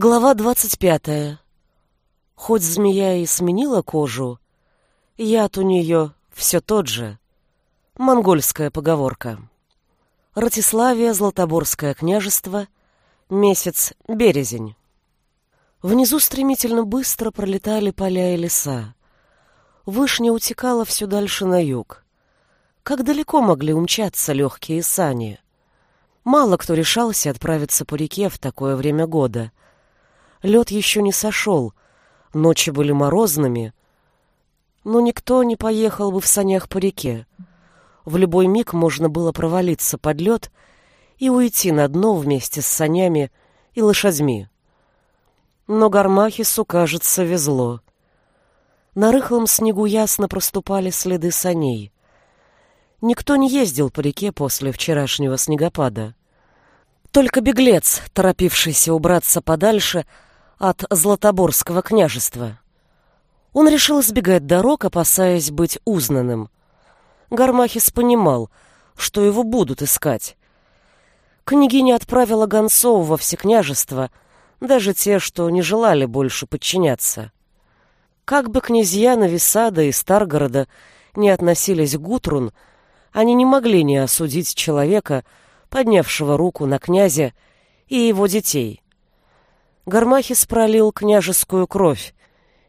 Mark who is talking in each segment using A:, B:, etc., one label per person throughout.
A: Глава двадцать пятая. Хоть змея и сменила кожу, яд у нее все тот же. Монгольская поговорка. Ратиславия, Златоборское княжество, месяц березень. Внизу стремительно быстро пролетали поля и леса. Вышня утекала все дальше на юг. Как далеко могли умчаться легкие сани? Мало кто решался отправиться по реке в такое время года. Лед еще не сошел, ночи были морозными, но никто не поехал бы в санях по реке. В любой миг можно было провалиться под лед и уйти на дно вместе с санями и лошадьми. Но Гармахису, кажется, везло. На рыхлом снегу ясно проступали следы саней. Никто не ездил по реке после вчерашнего снегопада. Только беглец, торопившийся убраться подальше от Златоборского княжества. Он решил избегать дорог, опасаясь быть узнанным. Гармахис понимал, что его будут искать. Княгиня отправила гонцов во все княжества, даже те, что не желали больше подчиняться. Как бы князья Нависада и Старгорода не относились к Гутрун, они не могли не осудить человека, поднявшего руку на князя и его детей. Гармахис пролил княжескую кровь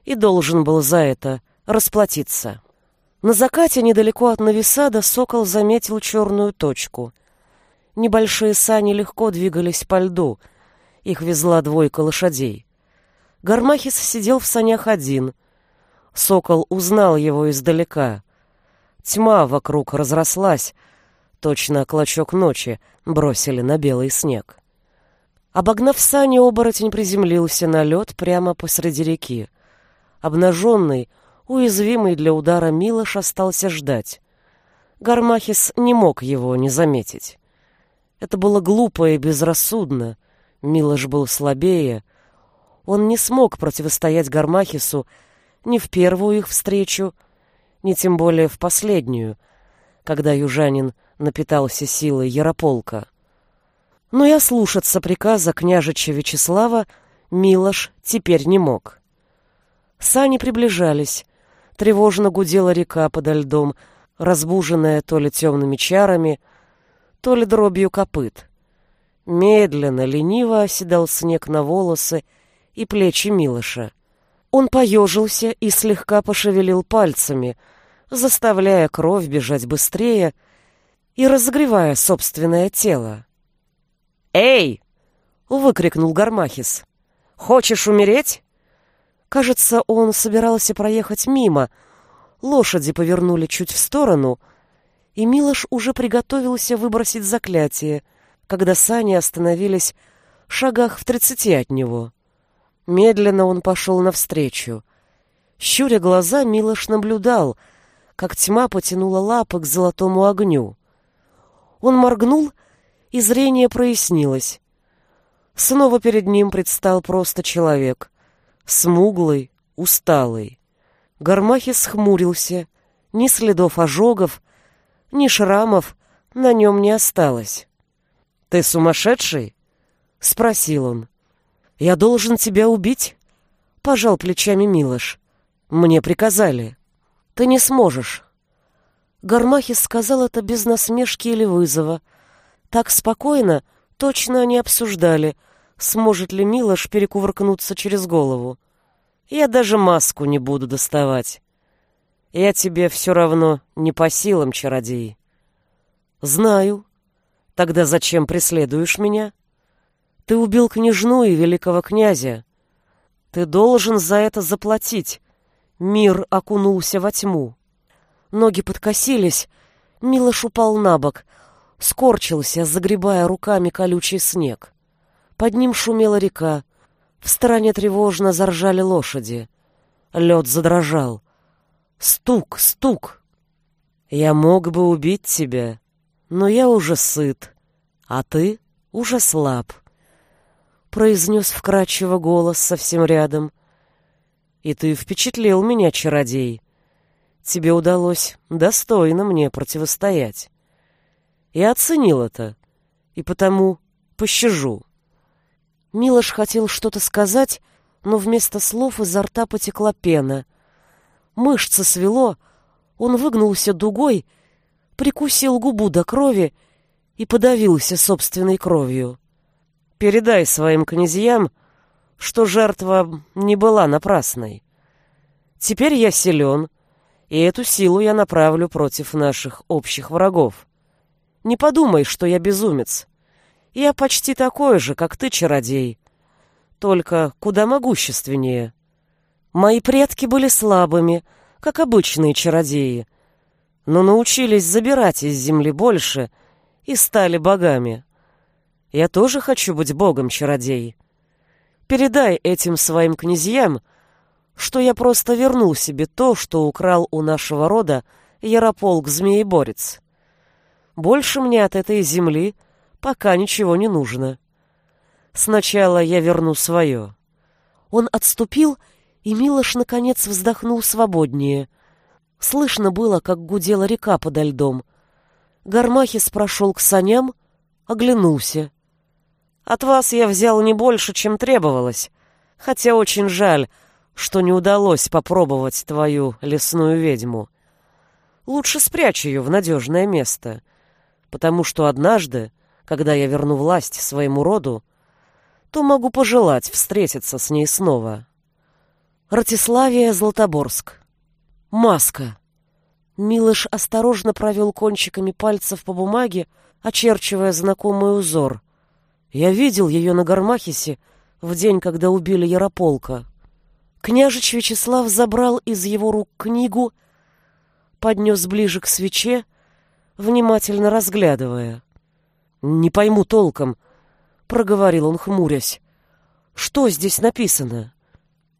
A: и должен был за это расплатиться. На закате недалеко от Нависада сокол заметил черную точку. Небольшие сани легко двигались по льду. Их везла двойка лошадей. Гармахис сидел в санях один. Сокол узнал его издалека. Тьма вокруг разрослась. Точно клочок ночи бросили на белый снег. Обогнав сани, оборотень приземлился на лед прямо посреди реки. Обнаженный, Уязвимый для удара Милош остался ждать. Гармахис не мог его не заметить. Это было глупо и безрассудно. Милош был слабее. Он не смог противостоять Гармахису ни в первую их встречу, ни тем более в последнюю, когда южанин напитался силой Ярополка. Но и ослушаться приказа княжича Вячеслава Милош теперь не мог. Сани приближались, Тревожно гудела река подо льдом, разбуженная то ли темными чарами, то ли дробью копыт. Медленно, лениво оседал снег на волосы и плечи Милоша. Он поежился и слегка пошевелил пальцами, заставляя кровь бежать быстрее и разогревая собственное тело. «Эй!» — выкрикнул Гармахис. «Хочешь умереть?» Кажется, он собирался проехать мимо. Лошади повернули чуть в сторону, и Милош уже приготовился выбросить заклятие, когда сани остановились в шагах в тридцати от него. Медленно он пошел навстречу. Щуря глаза, Милош наблюдал, как тьма потянула лапы к золотому огню. Он моргнул, и зрение прояснилось. Снова перед ним предстал просто человек — смуглый, усталый. Гармахис хмурился, ни следов ожогов, ни шрамов на нем не осталось. «Ты сумасшедший?» — спросил он. «Я должен тебя убить?» — пожал плечами Милош. «Мне приказали. Ты не сможешь». Гармахис сказал это без насмешки или вызова. Так спокойно, точно они обсуждали — сможет ли Милош перекувыркнуться через голову. Я даже маску не буду доставать. Я тебе все равно не по силам, чародей. Знаю. Тогда зачем преследуешь меня? Ты убил княжну и великого князя. Ты должен за это заплатить. Мир окунулся во тьму. Ноги подкосились, Милош упал на бок, скорчился, загребая руками колючий снег. Под ним шумела река. В стороне тревожно заржали лошади. Лед задрожал. Стук, стук. Я мог бы убить тебя, но я уже сыт, а ты уже слаб. Произнес вкрадчиво голос совсем рядом. И ты впечатлил меня, чародей. Тебе удалось достойно мне противостоять. Я оценил это, и потому пощажу. Милош хотел что-то сказать, но вместо слов изо рта потекла пена. Мышцы свело, он выгнулся дугой, прикусил губу до крови и подавился собственной кровью. «Передай своим князьям, что жертва не была напрасной. Теперь я силен, и эту силу я направлю против наших общих врагов. Не подумай, что я безумец. Я почти такой же, как ты, чародей, только куда могущественнее. Мои предки были слабыми, как обычные чародеи, но научились забирать из земли больше и стали богами. Я тоже хочу быть богом-чародей. Передай этим своим князьям, что я просто вернул себе то, что украл у нашего рода Ярополк-змееборец. Больше мне от этой земли пока ничего не нужно. Сначала я верну свое. Он отступил, и Милош наконец вздохнул свободнее. Слышно было, как гудела река подо льдом. Гармахис прошел к саням, оглянулся. От вас я взял не больше, чем требовалось, хотя очень жаль, что не удалось попробовать твою лесную ведьму. Лучше спрячь ее в надежное место, потому что однажды, когда я верну власть своему роду, то могу пожелать встретиться с ней снова. Ратиславия, Златоборск. Маска. Милыш осторожно провел кончиками пальцев по бумаге, очерчивая знакомый узор. Я видел ее на Гармахисе в день, когда убили Ярополка. Княжич Вячеслав забрал из его рук книгу, поднес ближе к свече, внимательно разглядывая. «Не пойму толком», — проговорил он, хмурясь. «Что здесь написано?»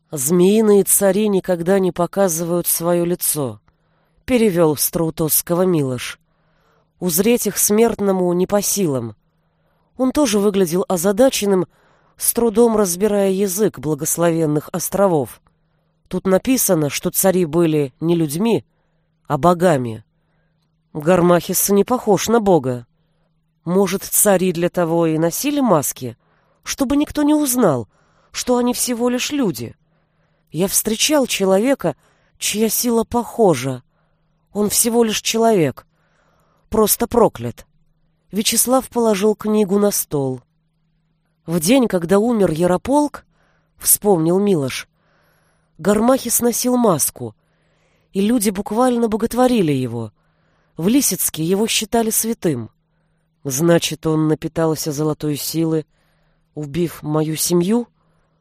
A: «Змеиные цари никогда не показывают свое лицо», — перевел Страутосского Милош. «Узреть их смертному не по силам. Он тоже выглядел озадаченным, с трудом разбирая язык благословенных островов. Тут написано, что цари были не людьми, а богами. Гармахис не похож на бога. Может, цари для того и носили маски, чтобы никто не узнал, что они всего лишь люди. Я встречал человека, чья сила похожа. Он всего лишь человек, просто проклят. Вячеслав положил книгу на стол. В день, когда умер Ярополк, вспомнил Милош, Гармахи сносил маску, и люди буквально боготворили его. В Лисицке его считали святым. Значит, он напитался золотой силы, убив мою семью?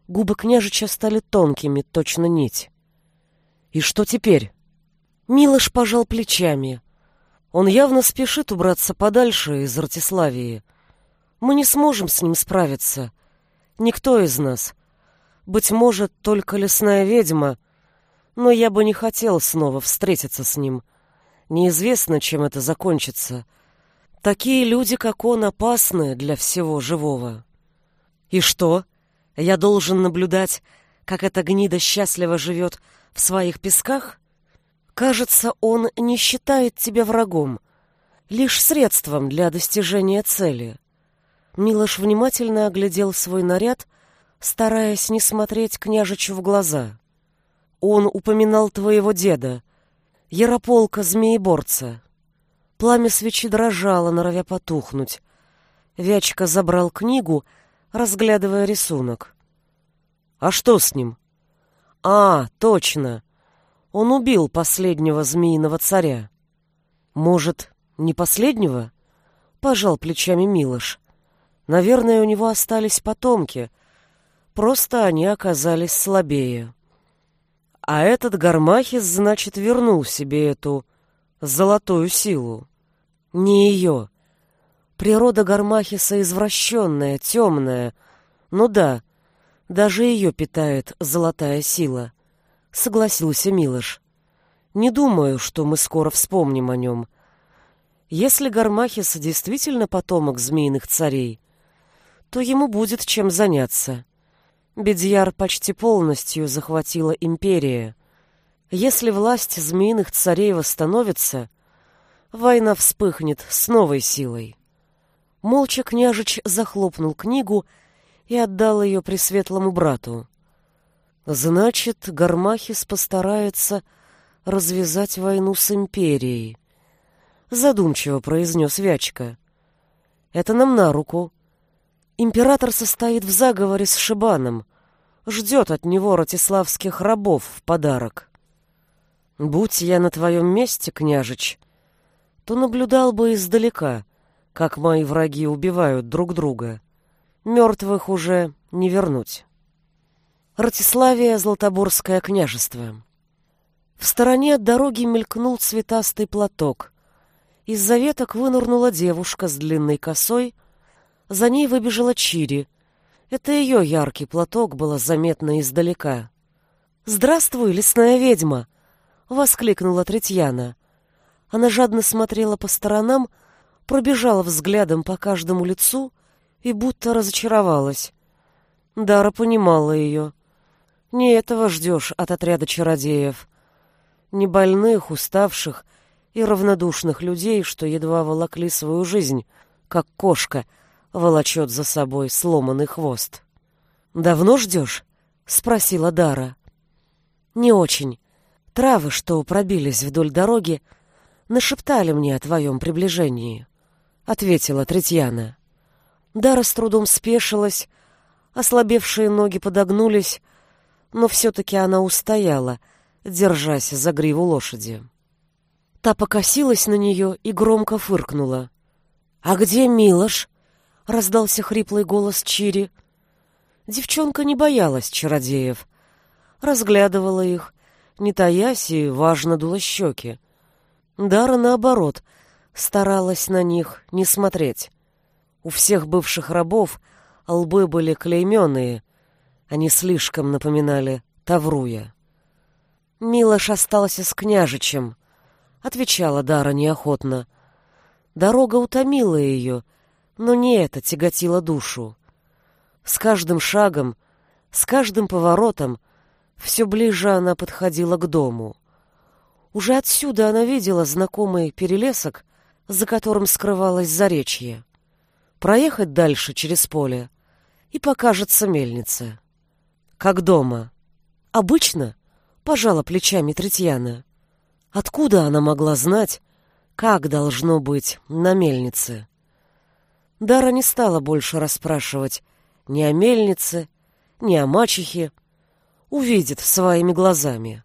A: Губы княжича стали тонкими, точно нить. И что теперь? Милош пожал плечами. Он явно спешит убраться подальше из Ратиславии. Мы не сможем с ним справиться. Никто из нас. Быть может, только лесная ведьма, но я бы не хотел снова встретиться с ним. Неизвестно, чем это закончится. Такие люди, как он, опасны для всего живого. И что? Я должен наблюдать, как эта гнида счастливо живет в своих песках? Кажется, он не считает тебя врагом, лишь средством для достижения цели. Милош внимательно оглядел свой наряд, стараясь не смотреть княжичу в глаза. Он упоминал твоего деда, Ярополка Змееборца. Пламя свечи дрожало, норовя потухнуть. Вячка забрал книгу, разглядывая рисунок. «А что с ним?» «А, точно!» Он убил последнего змеиного царя. Может, не последнего? Пожал плечами Милош. Наверное, у него остались потомки. Просто они оказались слабее. А этот Гармахис, значит, вернул себе эту золотую силу. Не ее. Природа Гармахиса извращенная, темная. Ну да, даже ее питает золотая сила согласился Милош. Не думаю, что мы скоро вспомним о нем. Если Гармахис действительно потомок змеиных царей, то ему будет чем заняться. Бедьяр почти полностью захватила империя. Если власть змеиных царей восстановится, война вспыхнет с новой силой. Молча княжич захлопнул книгу, и отдал ее пресветлому брату. Значит, Гармахис постарается развязать войну с империей. Задумчиво произнес Вячка. Это нам на руку. Император состоит в заговоре с Шибаном, ждет от него ратиславских рабов в подарок. Будь я на твоем месте, княжич, то наблюдал бы издалека, как мои враги убивают друг друга. Мертвых уже не вернуть. Ратиславия, Златоборское княжество. В стороне от дороги мелькнул цветастый платок. Из-за веток вынырнула девушка с длинной косой, за ней выбежала Чири. Это ее яркий платок было заметно издалека. «Здравствуй, лесная ведьма!» — воскликнула Третьяна. Она жадно смотрела по сторонам, пробежала взглядом по каждому лицу и будто разочаровалась. Дара понимала ее. Не этого ждешь от отряда чародеев. Не больных, уставших и равнодушных людей, что едва волокли свою жизнь, как кошка волочет за собой сломанный хвост. «Давно ждешь?» — спросила Дара. «Не очень. Травы, что пробились вдоль дороги, нашептали мне о твоем приближении», — ответила Третьяна. Дара с трудом спешилась, ослабевшие ноги подогнулись, но все-таки она устояла, держась за гриву лошади. Та покосилась на нее и громко фыркнула. «А где Милош?» — раздался хриплый голос Чири. Девчонка не боялась чародеев. Разглядывала их, не таясь и важно дула щеки. Дара, наоборот, старалась на них не смотреть. У всех бывших рабов лбы были клейменные, они слишком напоминали Тавруя. «Милош остался с княжичем», — отвечала Дара неохотно. Дорога утомила ее, но не это тяготило душу. С каждым шагом, с каждым поворотом все ближе она подходила к дому. Уже отсюда она видела знакомый перелесок, за которым скрывалось заречье. Проехать дальше через поле, и покажется мельница как дома. Обычно, пожала плечами Третьяна. Откуда она могла знать, как должно быть на мельнице? Дара не стала больше расспрашивать ни о мельнице, ни о мачехе. Увидит своими глазами.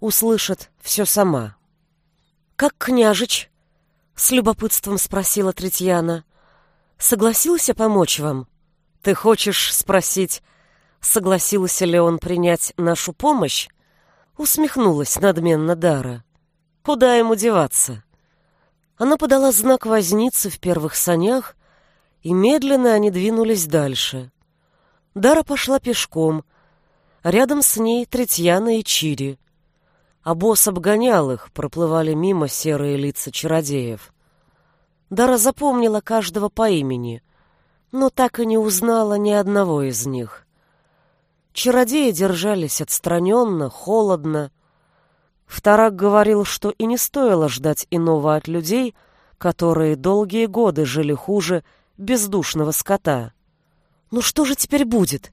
A: Услышит все сама. «Как княжич?» — с любопытством спросила Третьяна. «Согласился помочь вам?» «Ты хочешь спросить, согласился ли он принять нашу помощь, усмехнулась надменно Дара. Куда ему деваться? Она подала знак возницы в первых санях, и медленно они двинулись дальше. Дара пошла пешком, рядом с ней Третьяна и Чири. А босс обгонял их, проплывали мимо серые лица чародеев. Дара запомнила каждого по имени, но так и не узнала ни одного из них. Чародеи держались отстраненно, холодно. Вторак говорил, что и не стоило ждать иного от людей, которые долгие годы жили хуже бездушного скота. «Ну что же теперь будет?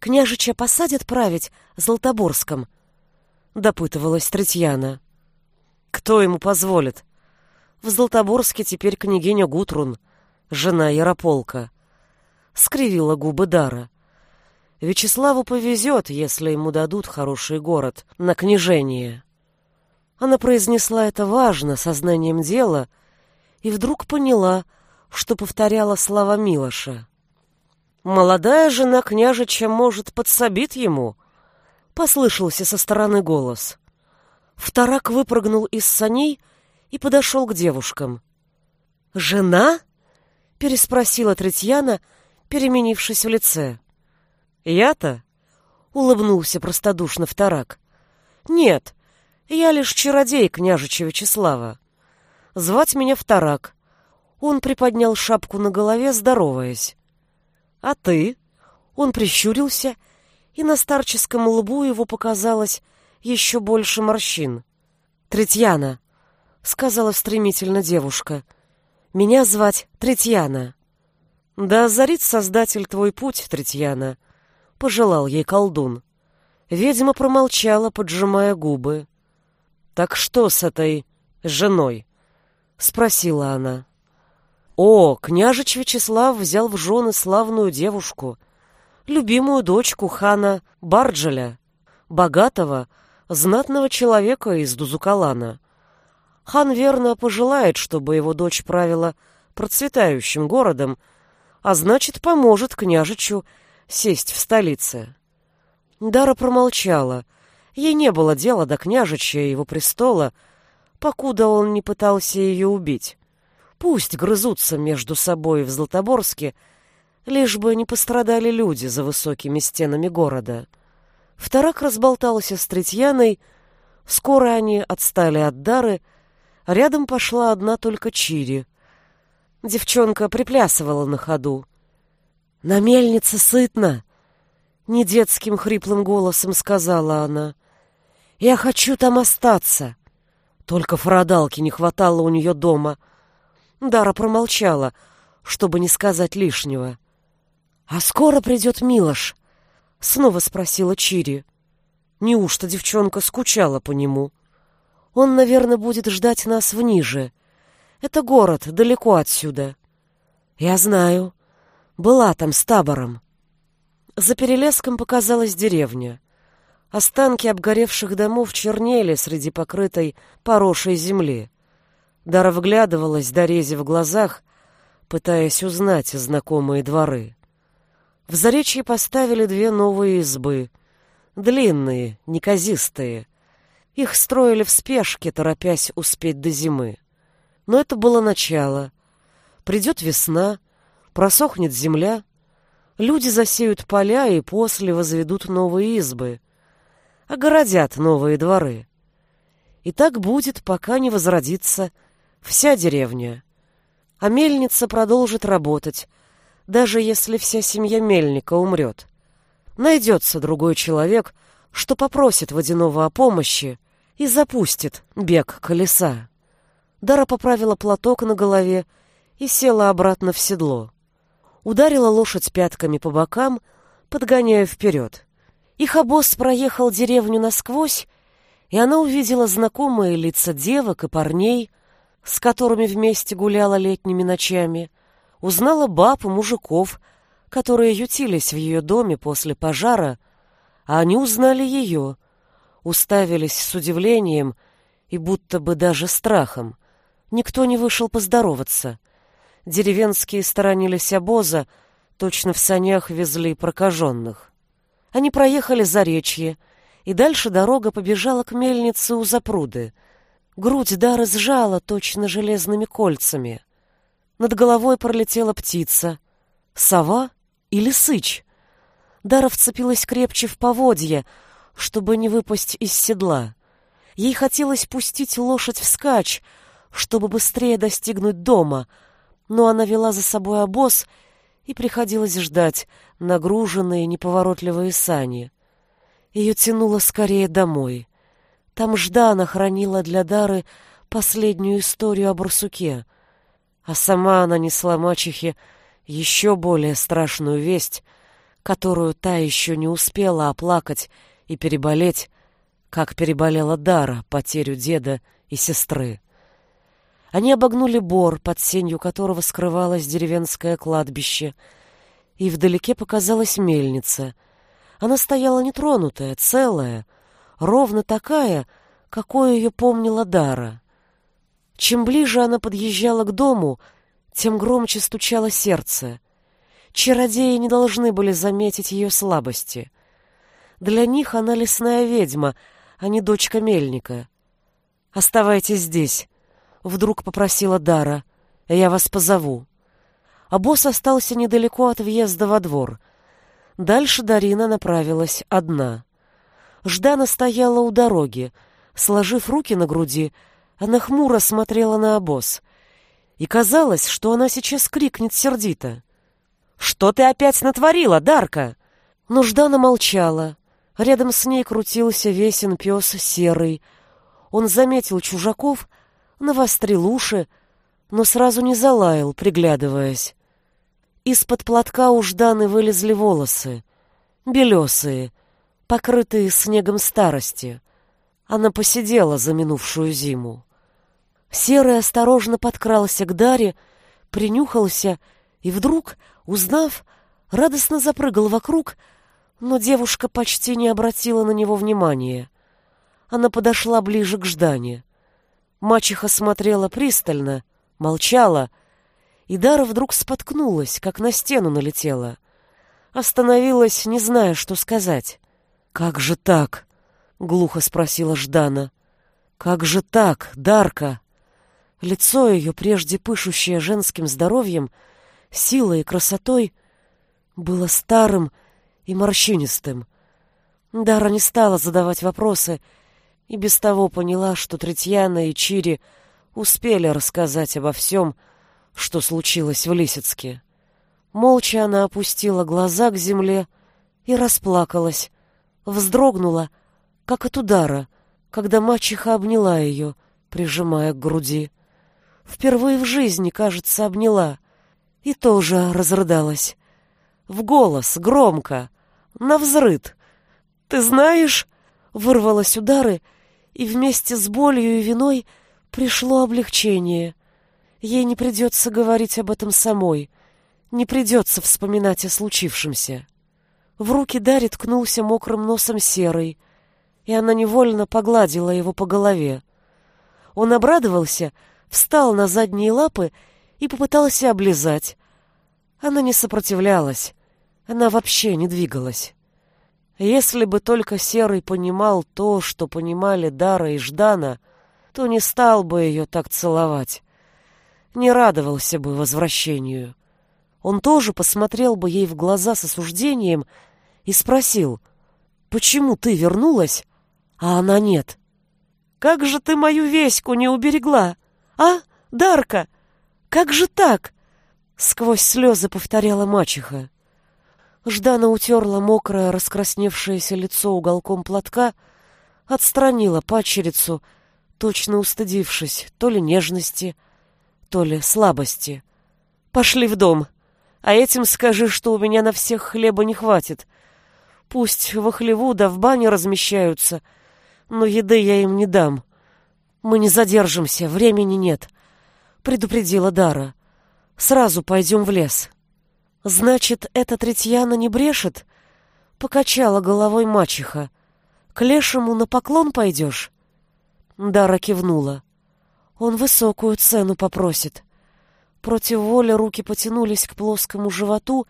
A: Княжича посадят править Златоборском?» — допытывалась Третьяна. «Кто ему позволит? В Златоборске теперь княгиня Гутрун, жена Ярополка». Скривила губы Дара. Вячеславу повезет, если ему дадут хороший город на княжение. Она произнесла это важно, сознанием дела, и вдруг поняла, что повторяла слова Милоша. «Молодая жена княжича, может, подсобит ему?» — послышался со стороны голос. Вторак выпрыгнул из саней и подошел к девушкам. «Жена?» — переспросила Третьяна, переменившись в лице. «Я-то?» — улыбнулся простодушно вторак. «Нет, я лишь чародей княжича Вячеслава. Звать меня вторак». Он приподнял шапку на голове, здороваясь. «А ты?» Он прищурился, и на старческом лбу его показалось еще больше морщин. «Третьяна», — сказала стремительно девушка. «Меня звать Третьяна». Да озарит Создатель твой путь, Третьяна, — пожелал ей колдун. Ведьма промолчала, поджимая губы. «Так что с этой женой?» — спросила она. «О, княжич Вячеслав взял в жены славную девушку, любимую дочку хана Барджеля, богатого, знатного человека из Дузукалана. Хан верно пожелает, чтобы его дочь правила процветающим городом, а значит, поможет княжичу сесть в столице». Дара промолчала. Ей не было дела до княжича и его престола, покуда он не пытался ее убить. Пусть грызутся между собой в Златоборске, лишь бы не пострадали люди за высокими стенами города. Вторак разболтался с Третьяной, скоро они отстали от Дары, рядом пошла одна только Чири. Девчонка приплясывала на ходу. «На мельнице сытно!» Не детским хриплым голосом сказала она. «Я хочу там остаться». Только фродалки не хватало у нее дома. Дара промолчала, чтобы не сказать лишнего. «А скоро придет Милош?» — снова спросила Чири. Неужто девчонка скучала по нему? «Он, наверное, будет ждать нас в Ниже. Это город, далеко отсюда». «Я знаю. Была там с табором». За перелеском показалась деревня. Останки обгоревших домов чернели среди покрытой порошей земли. Дара вглядывалась Дорезе в глазах, пытаясь узнать знакомые дворы. В Заречье поставили две новые избы. Длинные, неказистые. Их строили в спешке, торопясь успеть до зимы. Но это было начало. Придет весна, просохнет земля, Люди засеют поля и после возведут новые избы, огородят новые дворы. И так будет, пока не возродится вся деревня. А мельница продолжит работать, даже если вся семья мельника умрет. Найдется другой человек, что попросит водяного о помощи и запустит бег колеса. Дара поправила платок на голове и села обратно в седло ударила лошадь пятками по бокам, подгоняя вперед. Их обоз проехал деревню насквозь, и она увидела знакомые лица девок и парней, с которыми вместе гуляла летними ночами, узнала баб и мужиков, которые ютились в ее доме после пожара, а они узнали ее, уставились с удивлением и будто бы даже страхом. Никто не вышел поздороваться — деревенские сторонились обоза, точно в санях везли прокаженных. Они проехали за речье, и дальше дорога побежала к мельнице у запруды. Грудь Дары сжала точно железными кольцами. Над головой пролетела птица. Сова или сыч? Дара вцепилась крепче в поводья, чтобы не выпасть из седла. Ей хотелось пустить лошадь вскачь, чтобы быстрее достигнуть дома — но она вела за собой обоз, и приходилось ждать нагруженные неповоротливые сани. Ее тянуло скорее домой. Там Ждана хранила для Дары последнюю историю о барсуке, а сама она несла мачехе еще более страшную весть, которую та еще не успела оплакать и переболеть, как переболела Дара потерю деда и сестры. Они обогнули бор, под сенью которого скрывалось деревенское кладбище, и вдалеке показалась мельница. Она стояла нетронутая, целая, ровно такая, какой ее помнила Дара. Чем ближе она подъезжала к дому, тем громче стучало сердце. Чародеи не должны были заметить ее слабости. Для них она лесная ведьма, а не дочка мельника. «Оставайтесь здесь», вдруг попросила Дара. Я вас позову. А босс остался недалеко от въезда во двор. Дальше Дарина направилась одна. Ждана стояла у дороги, сложив руки на груди, она хмуро смотрела на обоз. И казалось, что она сейчас крикнет сердито. «Что ты опять натворила, Дарка?» Но Ждана молчала. Рядом с ней крутился весен пес серый. Он заметил чужаков навострил уши, но сразу не залаял, приглядываясь. Из-под платка у Жданы вылезли волосы, белесые, покрытые снегом старости. Она посидела за минувшую зиму. Серый осторожно подкрался к Даре, принюхался и вдруг, узнав, радостно запрыгал вокруг, но девушка почти не обратила на него внимания. Она подошла ближе к Ждане. Мачеха смотрела пристально, молчала, и Дара вдруг споткнулась, как на стену налетела. Остановилась, не зная, что сказать. «Как же так?» — глухо спросила Ждана. «Как же так, Дарка?» Лицо ее, прежде пышущее женским здоровьем, силой и красотой, было старым и морщинистым. Дара не стала задавать вопросы и без того поняла, что Третьяна и Чири успели рассказать обо всем, что случилось в Лисицке. Молча она опустила глаза к земле и расплакалась, вздрогнула, как от удара, когда мачеха обняла ее, прижимая к груди. Впервые в жизни, кажется, обняла, и тоже разрыдалась. В голос, громко, на взрыд. «Ты знаешь...» — вырвалось удары, и вместе с болью и виной пришло облегчение. Ей не придется говорить об этом самой, не придется вспоминать о случившемся. В руки Дарьи ткнулся мокрым носом серый, и она невольно погладила его по голове. Он обрадовался, встал на задние лапы и попытался облизать. Она не сопротивлялась, она вообще не двигалась. Если бы только Серый понимал то, что понимали Дара и Ждана, то не стал бы ее так целовать, не радовался бы возвращению. Он тоже посмотрел бы ей в глаза с осуждением и спросил, «Почему ты вернулась, а она нет?» «Как же ты мою веську не уберегла? А, Дарка? Как же так?» Сквозь слезы повторяла мачеха. Ждана утерла мокрое, раскрасневшееся лицо уголком платка, отстранила пачерицу, точно устыдившись то ли нежности, то ли слабости. «Пошли в дом, а этим скажи, что у меня на всех хлеба не хватит. Пусть во хлеву да в бане размещаются, но еды я им не дам. Мы не задержимся, времени нет», — предупредила Дара. «Сразу пойдем в лес». «Значит, эта Третьяна не брешет?» — покачала головой мачеха. «К лешему на поклон пойдешь?» Дара кивнула. «Он высокую цену попросит». Против воли руки потянулись к плоскому животу,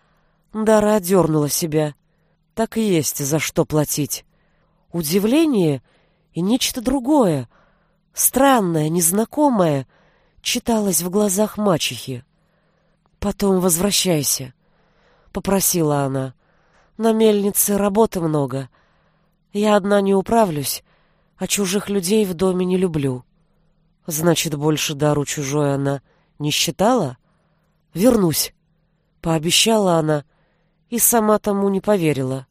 A: Дара одернула себя. Так и есть за что платить. Удивление и нечто другое, странное, незнакомое, читалось в глазах мачехи. «Потом возвращайся», попросила она. На мельнице работы много. Я одна не управлюсь, а чужих людей в доме не люблю. Значит, больше дару чужой она не считала? Вернусь, пообещала она и сама тому не поверила.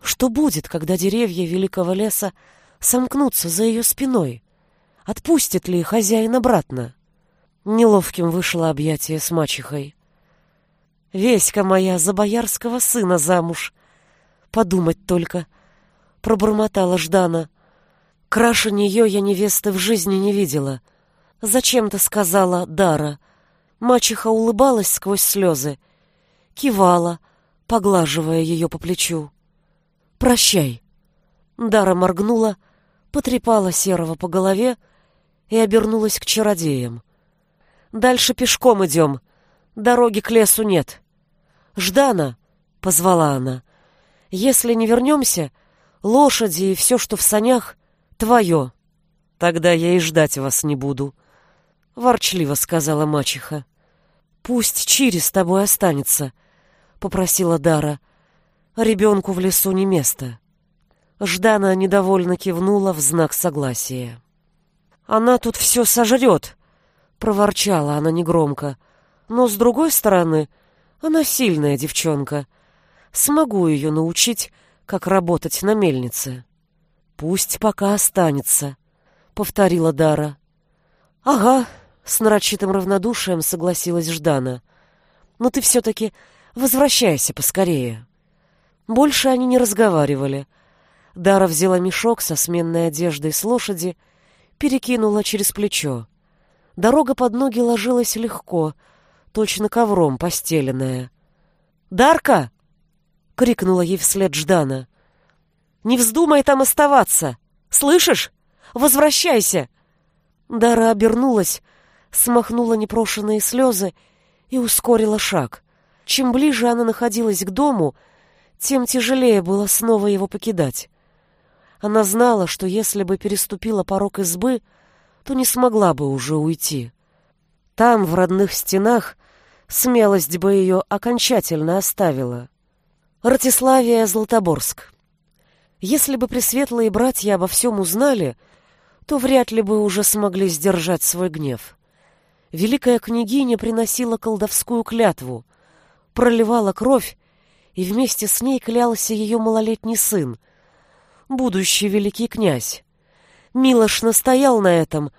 A: Что будет, когда деревья великого леса сомкнутся за ее спиной? Отпустит ли хозяин обратно? Неловким вышло объятие с мачехой. Веська моя за боярского сына замуж. Подумать только. Пробормотала Ждана. Краше нее я невесты в жизни не видела. Зачем-то сказала Дара. Мачеха улыбалась сквозь слезы. Кивала, поглаживая ее по плечу. «Прощай». Дара моргнула, потрепала Серого по голове и обернулась к чародеям. «Дальше пешком идем», Дороги к лесу нет. Ждана, — позвала она, — если не вернемся, лошади и все, что в санях, твое. Тогда я и ждать вас не буду, — ворчливо сказала мачеха. Пусть Чири с тобой останется, — попросила Дара. Ребенку в лесу не место. Ждана недовольно кивнула в знак согласия. «Она тут все сожрет!» — проворчала она негромко. Но, с другой стороны, она сильная девчонка. Смогу ее научить, как работать на мельнице. Пусть пока останется, — повторила Дара. Ага, с нарочитым равнодушием согласилась Ждана. Но ты все-таки возвращайся поскорее». Больше они не разговаривали. Дара взяла мешок со сменной одеждой с лошади, перекинула через плечо. Дорога под ноги ложилась легко, точно ковром постеленная. «Дарка!» — крикнула ей вслед Ждана. «Не вздумай там оставаться! Слышишь? Возвращайся!» Дара обернулась, смахнула непрошенные слезы и ускорила шаг. Чем ближе она находилась к дому, тем тяжелее было снова его покидать. Она знала, что если бы переступила порог избы, то не смогла бы уже уйти. Там, в родных стенах, смелость бы ее окончательно оставила. Ратиславия, Златоборск. Если бы пресветлые братья обо всем узнали, то вряд ли бы уже смогли сдержать свой гнев. Великая княгиня приносила колдовскую клятву, проливала кровь, и вместе с ней клялся ее малолетний сын, будущий великий князь. Милош настоял на этом.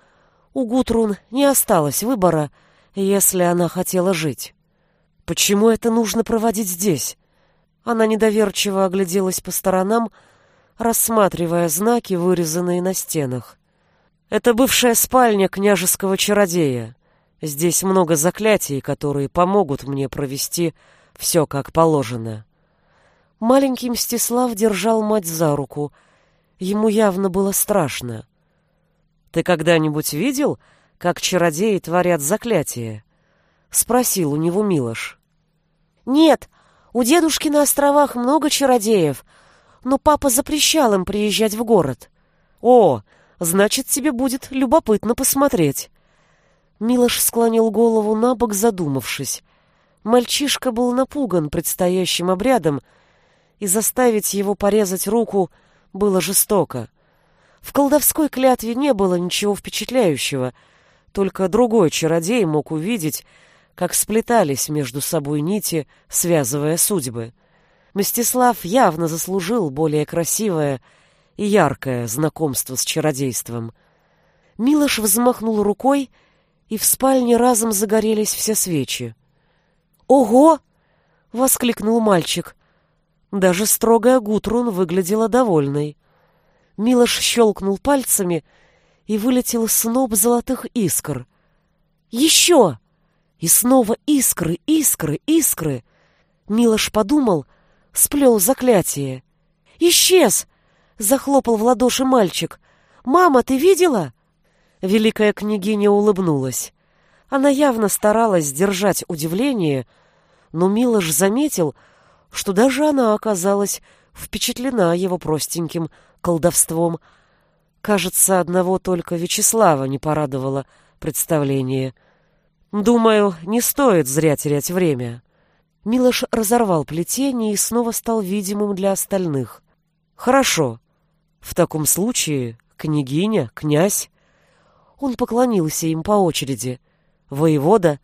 A: У Гутрун не осталось выбора, если она хотела жить. Почему это нужно проводить здесь? Она недоверчиво огляделась по сторонам, рассматривая знаки, вырезанные на стенах. Это бывшая спальня княжеского чародея. Здесь много заклятий, которые помогут мне провести все как положено. Маленький Мстислав держал мать за руку. Ему явно было страшно. «Ты когда-нибудь видел, как чародеи творят заклятие?» — спросил у него Милош. «Нет, у дедушки на островах много чародеев, но папа запрещал им приезжать в город». «О, значит, тебе будет любопытно посмотреть». Милош склонил голову на бок, задумавшись. Мальчишка был напуган предстоящим обрядом, и заставить его порезать руку было жестоко. В колдовской клятве не было ничего впечатляющего, только другой чародей мог увидеть, как сплетались между собой нити, связывая судьбы. Мстислав явно заслужил более красивое и яркое знакомство с чародейством. Милош взмахнул рукой, и в спальне разом загорелись все свечи. «Ого!» — воскликнул мальчик. Даже строгая Гутрун выглядела довольной. Милош щелкнул пальцами, и вылетел сноп золотых искр. «Еще!» И снова искры, искры, искры. Милош подумал, сплел заклятие. «Исчез!» — захлопал в ладоши мальчик. «Мама, ты видела?» Великая княгиня улыбнулась. Она явно старалась сдержать удивление, но Милош заметил, что даже она оказалась впечатлена его простеньким колдовством. Кажется, одного только Вячеслава не порадовало представление. Думаю, не стоит зря терять время. Милош разорвал плетение и снова стал видимым для остальных. Хорошо. В таком случае княгиня, князь. Он поклонился им по очереди — воевода,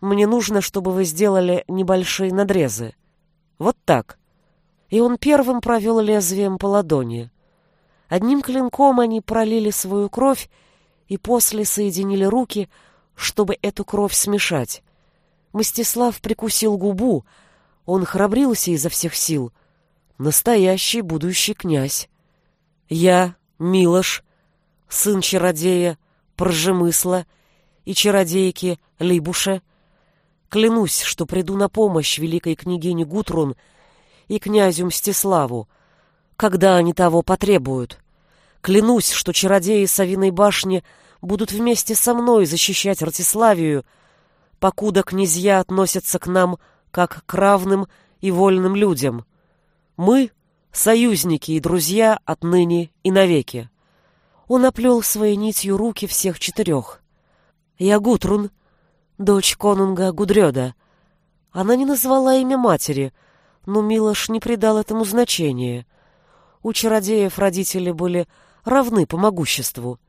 A: мне нужно, чтобы вы сделали небольшие надрезы. Вот так. И он первым провел лезвием по ладони. Одним клинком они пролили свою кровь и после соединили руки, чтобы эту кровь смешать. Мстислав прикусил губу, он храбрился изо всех сил. Настоящий будущий князь. Я, Милош, сын чародея, пржемысла — и чародейке Лейбуше. Клянусь, что приду на помощь великой княгине Гутрун и князю Мстиславу, когда они того потребуют. Клянусь, что чародеи Савиной башни будут вместе со мной защищать Ратиславию, покуда князья относятся к нам как к равным и вольным людям. Мы — союзники и друзья отныне и навеки. Он оплел своей нитью руки всех четырех. Я Гутрун, дочь конунга Гудрёда. Она не назвала имя матери, но Милош не придал этому значения. У чародеев родители были равны по могуществу.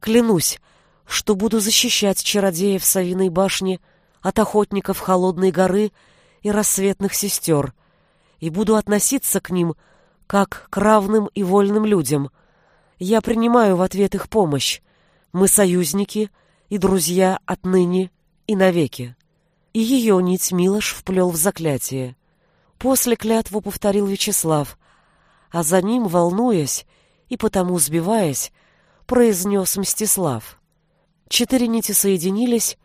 A: Клянусь, что буду защищать чародеев Савиной башни от охотников Холодной горы и рассветных сестер, и буду относиться к ним как к равным и вольным людям. Я принимаю в ответ их помощь. Мы союзники — и друзья отныне и навеки. И ее нить Милош вплел в заклятие. После клятву повторил Вячеслав, а за ним, волнуясь и потому сбиваясь, произнес Мстислав. Четыре нити соединились,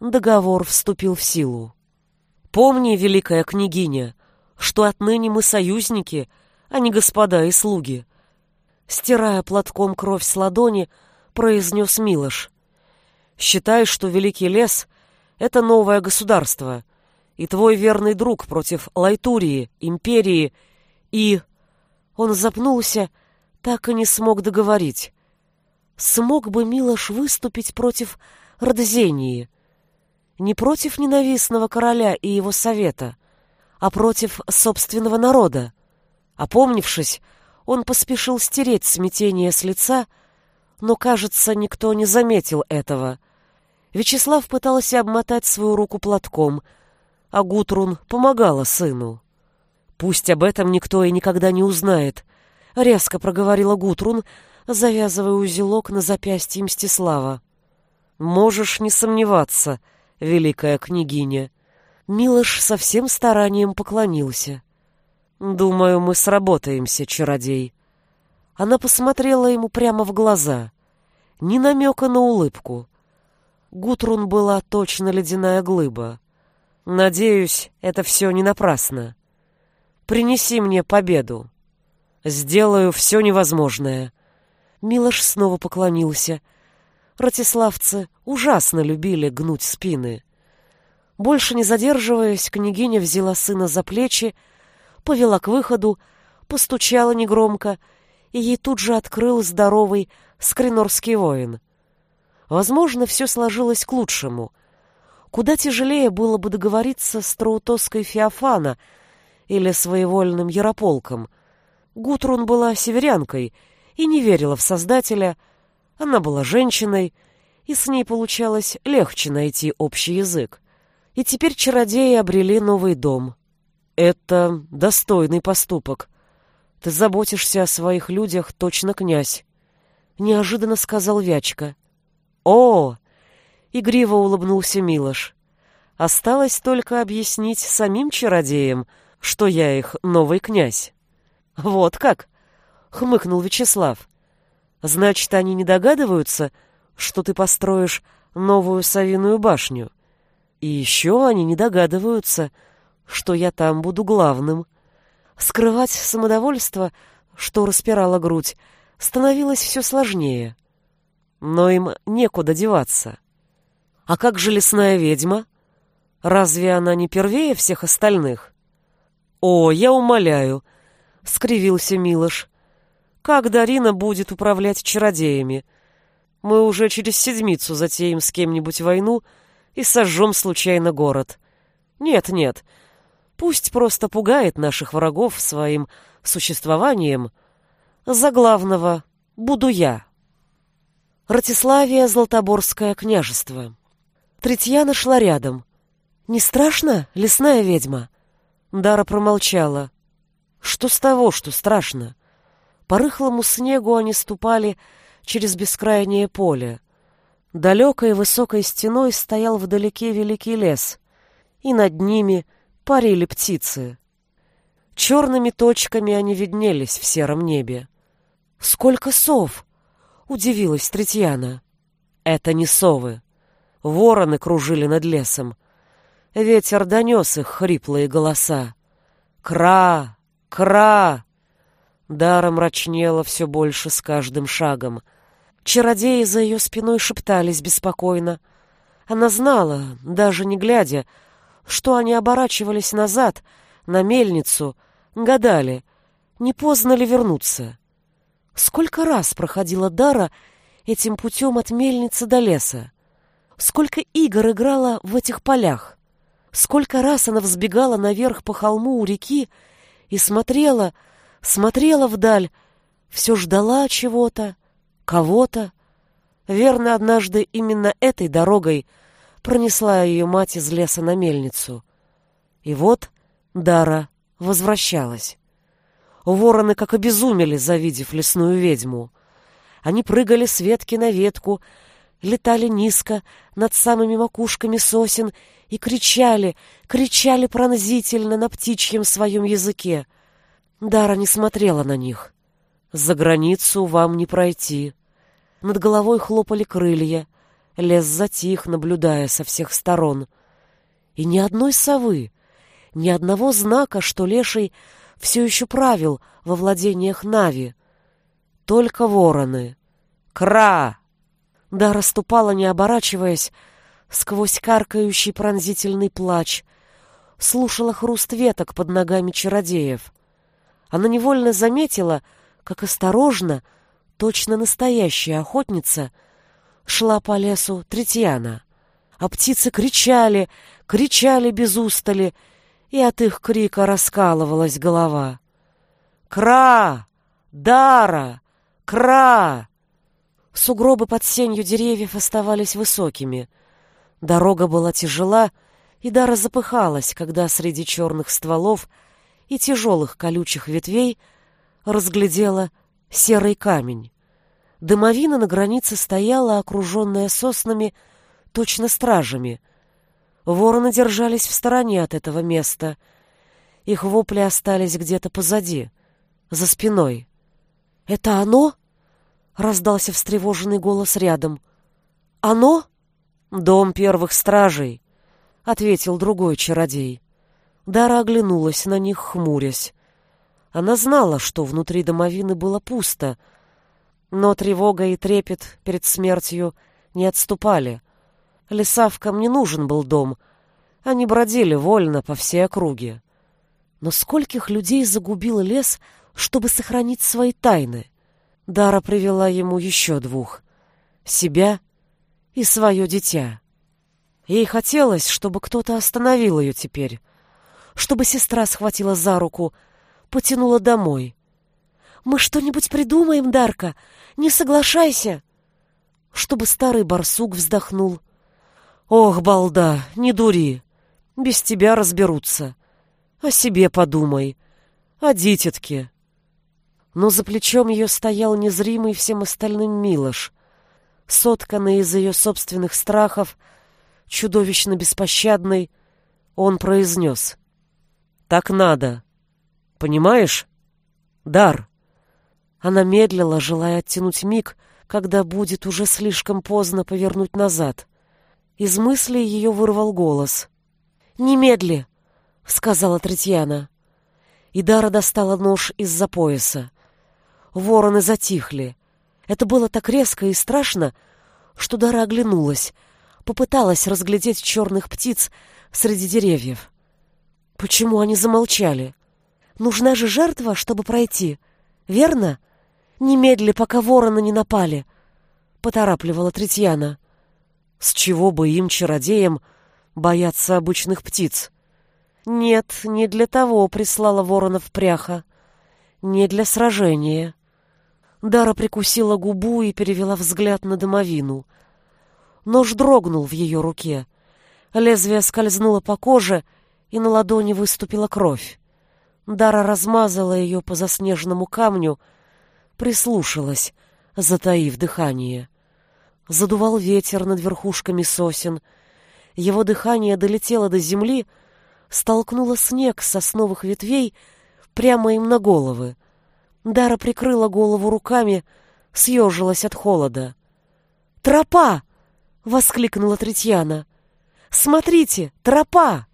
A: договор вступил в силу. «Помни, великая княгиня, что отныне мы союзники, а не господа и слуги», стирая платком кровь с ладони, произнес Милош. «Считай, что Великий лес — это новое государство, и твой верный друг против Лайтурии, Империи и...» Он запнулся, так и не смог договорить. Смог бы Милош выступить против Родзении? Не против ненавистного короля и его совета, а против собственного народа. Опомнившись, он поспешил стереть смятение с лица, но, кажется, никто не заметил этого. Вячеслав пытался обмотать свою руку платком, а Гутрун помогала сыну. «Пусть об этом никто и никогда не узнает», — резко проговорила Гутрун, завязывая узелок на запястье Мстислава. «Можешь не сомневаться, великая княгиня». Милош со всем старанием поклонился. «Думаю, мы сработаемся, чародей». Она посмотрела ему прямо в глаза. Ни намека на улыбку. Гутрун была точно ледяная глыба. «Надеюсь, это все не напрасно. Принеси мне победу. Сделаю все невозможное». Милош снова поклонился. Ратиславцы ужасно любили гнуть спины. Больше не задерживаясь, княгиня взяла сына за плечи повела к выходу, постучала негромко, и ей тут же открыл здоровый скринорский воин. Возможно, все сложилось к лучшему. Куда тяжелее было бы договориться с Траутоской Феофана или своевольным Ярополком. Гутрун была северянкой и не верила в Создателя. Она была женщиной, и с ней получалось легче найти общий язык. И теперь чародеи обрели новый дом. Это достойный поступок. Ты заботишься о своих людях, точно князь. Неожиданно сказал Вячка. О! Игриво улыбнулся Милош. Осталось только объяснить самим чародеям, что я их новый князь. Вот как? Хмыкнул Вячеслав. Значит, они не догадываются, что ты построишь новую совиную башню. И еще они не догадываются, что я там буду главным. Скрывать самодовольство, что распирало грудь, становилось все сложнее. Но им некуда деваться. А как же лесная ведьма? Разве она не первее всех остальных? О, я умоляю, скривился Милош. Как Дарина будет управлять чародеями? Мы уже через седмицу затеем с кем-нибудь войну и сожжем случайно город. Нет, нет, Пусть просто пугает наших врагов своим существованием. За главного буду я. Ратиславия, Златоборское княжество. Третьяна шла рядом. «Не страшно, лесная ведьма?» Дара промолчала. «Что с того, что страшно?» По рыхлому снегу они ступали через бескрайнее поле. Далекой высокой стеной стоял вдалеке великий лес, и над ними — парили птицы. Черными точками они виднелись в сером небе. «Сколько сов!» — удивилась Третьяна. «Это не совы. Вороны кружили над лесом. Ветер донес их хриплые голоса. «Кра! Кра!» Дара мрачнела все больше с каждым шагом. Чародеи за ее спиной шептались беспокойно. Она знала, даже не глядя, что они оборачивались назад, на мельницу, гадали, не поздно ли вернуться. Сколько раз проходила Дара этим путем от мельницы до леса? Сколько игр играла в этих полях? Сколько раз она взбегала наверх по холму у реки и смотрела, смотрела вдаль, все ждала чего-то, кого-то. Верно, однажды именно этой дорогой — пронесла ее мать из леса на мельницу. И вот Дара возвращалась. Вороны как обезумели, завидев лесную ведьму. Они прыгали с ветки на ветку, летали низко над самыми макушками сосен и кричали, кричали пронзительно на птичьем своем языке. Дара не смотрела на них. «За границу вам не пройти». Над головой хлопали крылья, лес затих, наблюдая со всех сторон. И ни одной совы, ни одного знака, что леший все еще правил во владениях Нави. Только вороны. «Кра!» Да расступала, не оборачиваясь, сквозь каркающий пронзительный плач, слушала хруст веток под ногами чародеев. Она невольно заметила, как осторожно, точно настоящая охотница, шла по лесу Третьяна. А птицы кричали, кричали без устали, и от их крика раскалывалась голова. «Кра! Дара! Кра!» Сугробы под сенью деревьев оставались высокими. Дорога была тяжела, и Дара запыхалась, когда среди черных стволов и тяжелых колючих ветвей разглядела серый камень. Дымовина на границе стояла, окруженная соснами, точно стражами. Вороны держались в стороне от этого места. Их вопли остались где-то позади, за спиной. «Это оно?» — раздался встревоженный голос рядом. «Оно?» «Дом первых стражей», — ответил другой чародей. Дара оглянулась на них, хмурясь. Она знала, что внутри домовины было пусто, но тревога и трепет перед смертью не отступали. Лесавкам не нужен был дом. Они бродили вольно по всей округе. Но скольких людей загубил лес, чтобы сохранить свои тайны? Дара привела ему еще двух — себя и свое дитя. Ей хотелось, чтобы кто-то остановил ее теперь, чтобы сестра схватила за руку, потянула домой. «Мы что-нибудь придумаем, Дарка, не соглашайся!» Чтобы старый барсук вздохнул. «Ох, балда, не дури, без тебя разберутся. О себе подумай, о дитятке». Но за плечом ее стоял незримый всем остальным Милош, сотканный из ее собственных страхов, чудовищно беспощадный, он произнес. Так надо. Понимаешь? Дар. Она медлила, желая оттянуть миг, когда будет уже слишком поздно повернуть назад. Из мыслей ее вырвал голос. «Немедли!» — сказала Третьяна. И Дара достала нож из-за пояса. Вороны затихли. Это было так резко и страшно, что Дара оглянулась, попыталась разглядеть черных птиц среди деревьев. Почему они замолчали? Нужна же жертва, чтобы пройти. Верно? Немедли, пока вороны не напали. Поторапливала Третьяна. С чего бы им, чародеям, бояться обычных птиц? Нет, не для того прислала воронов пряха. Не для сражения. Дара прикусила губу и перевела взгляд на домовину. Нож дрогнул в ее руке. Лезвие скользнуло по коже, и на ладони выступила кровь. Дара размазала ее по заснеженному камню, прислушалась, затаив дыхание. Задувал ветер над верхушками сосен. Его дыхание долетело до земли, столкнуло снег с сосновых ветвей прямо им на головы. Дара прикрыла голову руками, съежилась от холода. «Тропа!» — воскликнула Третьяна. «Смотрите, тропа!»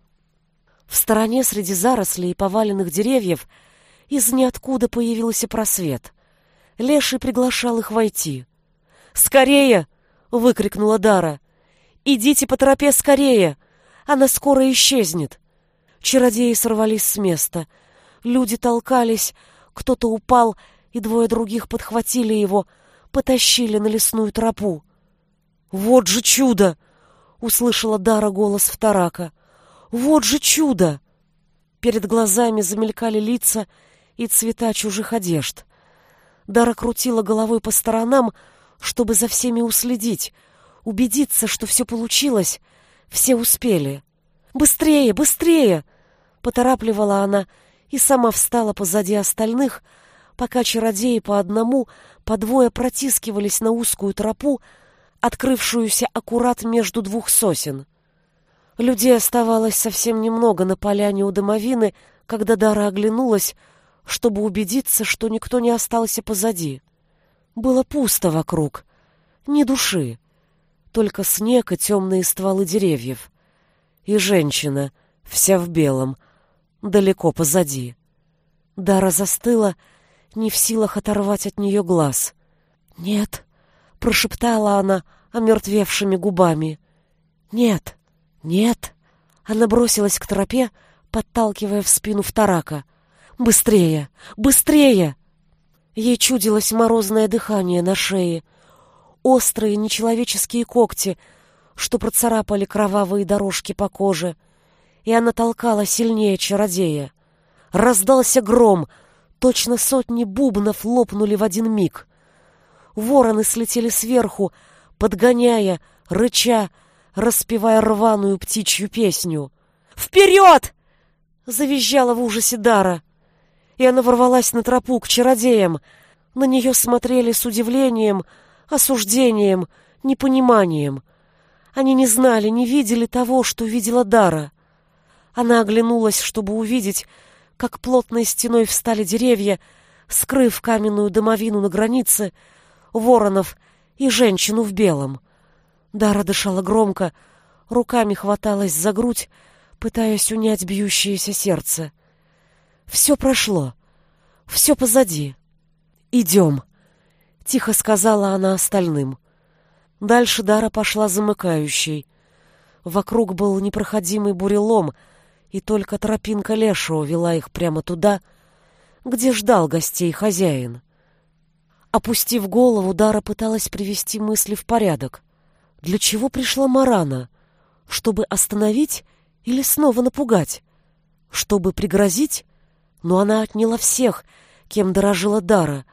A: В стороне среди зарослей и поваленных деревьев из ниоткуда появился просвет. Леший приглашал их войти. «Скорее!» — выкрикнула Дара. «Идите по тропе скорее! Она скоро исчезнет!» Чародеи сорвались с места. Люди толкались, кто-то упал, и двое других подхватили его, потащили на лесную тропу. «Вот же чудо!» — услышала Дара голос Вторака. Вот же чудо! Перед глазами замелькали лица и цвета чужих одежд. Дара крутила головой по сторонам, чтобы за всеми уследить, убедиться, что все получилось, все успели. «Быстрее, быстрее!» — поторапливала она и сама встала позади остальных, пока чародеи по одному, по двое протискивались на узкую тропу, открывшуюся аккурат между двух сосен. Людей оставалось совсем немного на поляне у домовины, когда Дара оглянулась, чтобы убедиться, что никто не остался позади. Было пусто вокруг, ни души, только снег и темные стволы деревьев. И женщина, вся в белом, далеко позади. Дара застыла, не в силах оторвать от нее глаз. «Нет», — прошептала она омертвевшими губами. «Нет, нет». Она бросилась к тропе, подталкивая в спину вторака. «Быстрее! Быстрее!» Ей чудилось морозное дыхание на шее, острые нечеловеческие когти, что процарапали кровавые дорожки по коже, и она толкала сильнее чародея. Раздался гром, точно сотни бубнов лопнули в один миг. Вороны слетели сверху, подгоняя, рыча, распевая рваную птичью песню. «Вперед!» — завизжала в ужасе Дара и она ворвалась на тропу к чародеям. На нее смотрели с удивлением, осуждением, непониманием. Они не знали, не видели того, что видела Дара. Она оглянулась, чтобы увидеть, как плотной стеной встали деревья, скрыв каменную домовину на границе, воронов и женщину в белом. Дара дышала громко, руками хваталась за грудь, пытаясь унять бьющееся сердце. Все прошло. Все позади. Идем, — тихо сказала она остальным. Дальше Дара пошла замыкающей. Вокруг был непроходимый бурелом, и только тропинка лешего вела их прямо туда, где ждал гостей хозяин. Опустив голову, Дара пыталась привести мысли в порядок. Для чего пришла Марана? Чтобы остановить или снова напугать? Чтобы пригрозить? Но она отняла всех, кем дорожила Дара.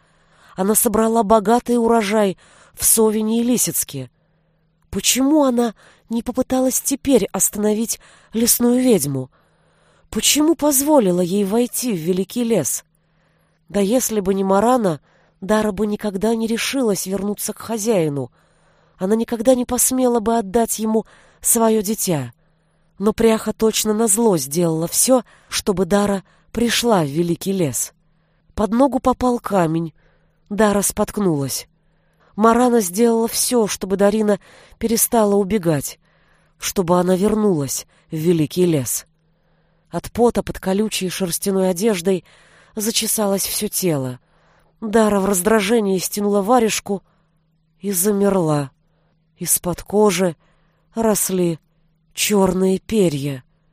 A: Она собрала богатый урожай в Совине и Лисицке. Почему она не попыталась теперь остановить лесную ведьму? Почему позволила ей войти в великий лес? Да если бы не Марана, Дара бы никогда не решилась вернуться к хозяину. Она никогда не посмела бы отдать ему свое дитя. Но пряха точно назло сделала все, чтобы Дара пришла в великий лес. Под ногу попал камень. Дара споткнулась. Марана сделала все, чтобы Дарина перестала убегать, чтобы она вернулась в великий лес. От пота под колючей шерстяной одеждой зачесалось все тело. Дара в раздражении стянула варежку и замерла. Из-под кожи росли черные перья.